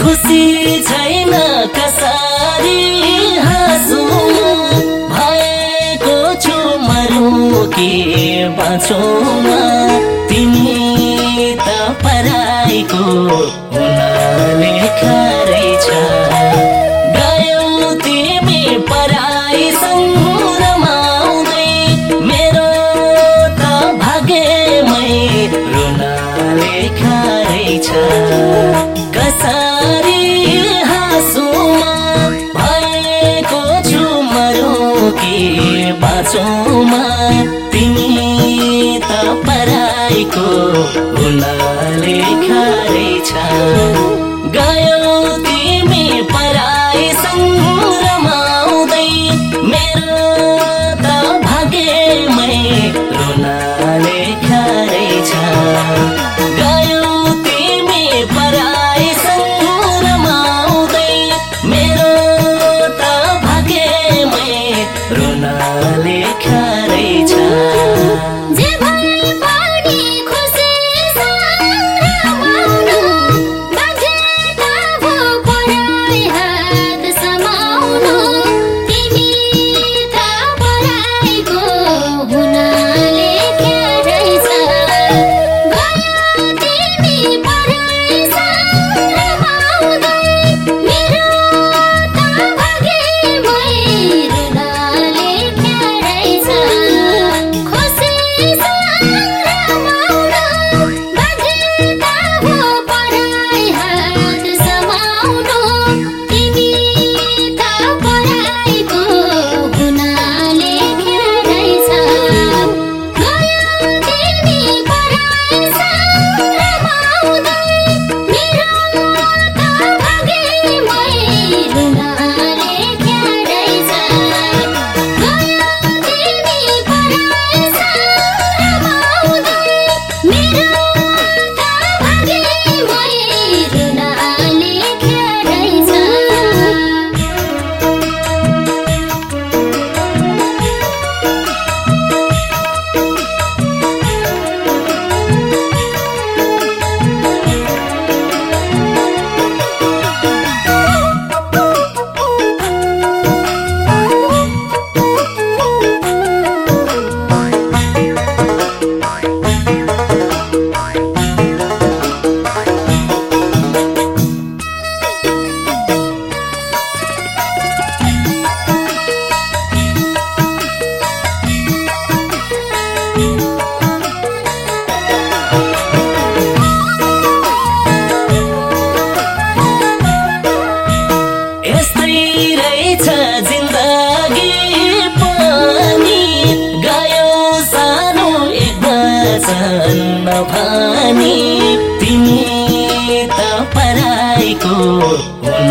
खुसी छैन कसारी हाँसु? भएको छु मरौँ के बाँचौँ तिमी त पराईको भने तिमी त पराईको हुन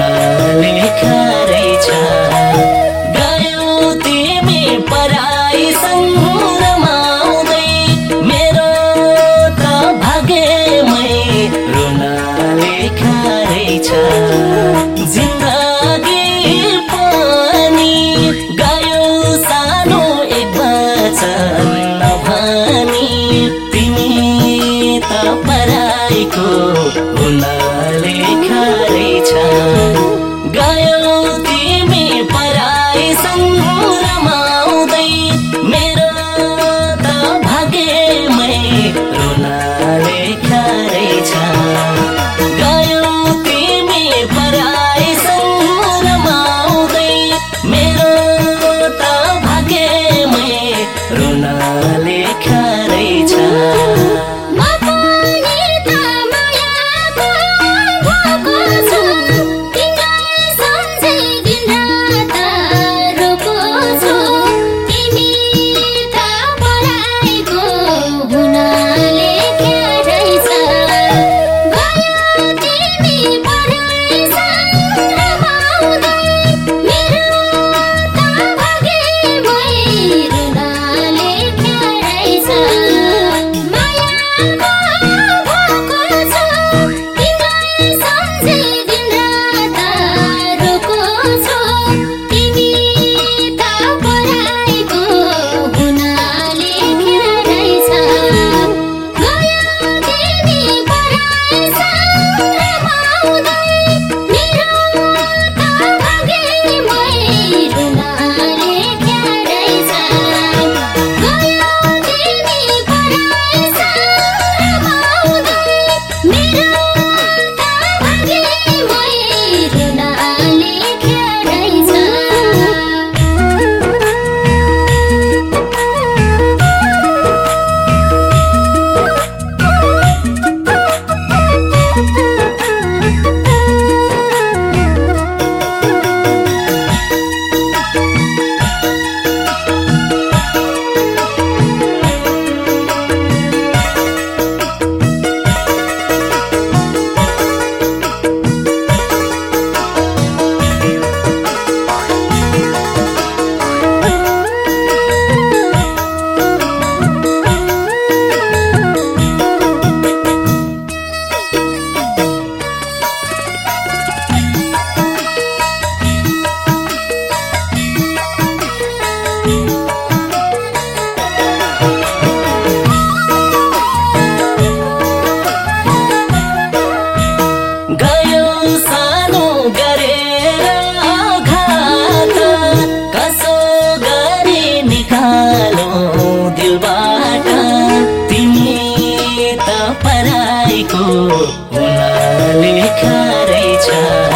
तपाईँको उहाँले छ।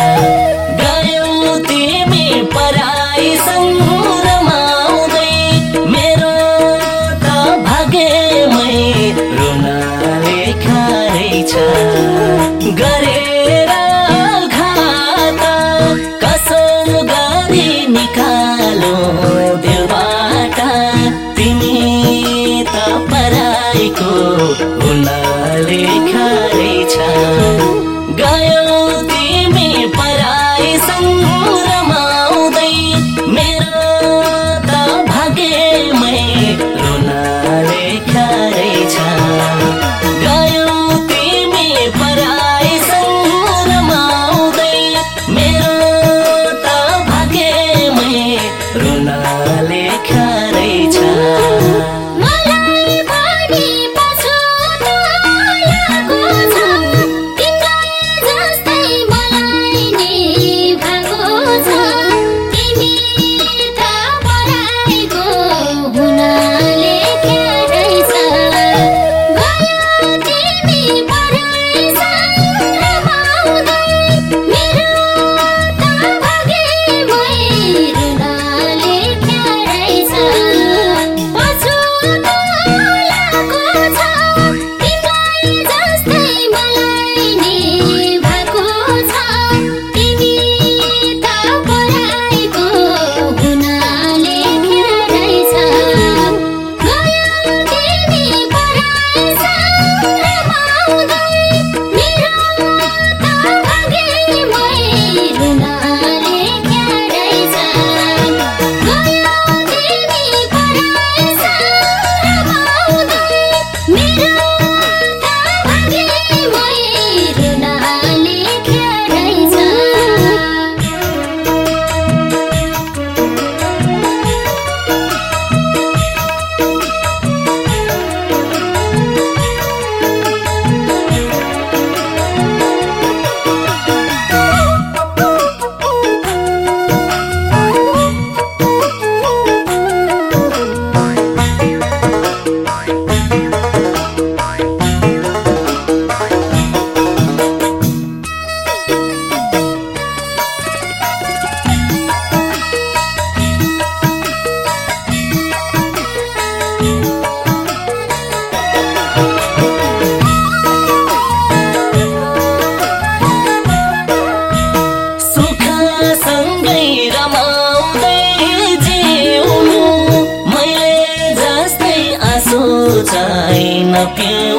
looking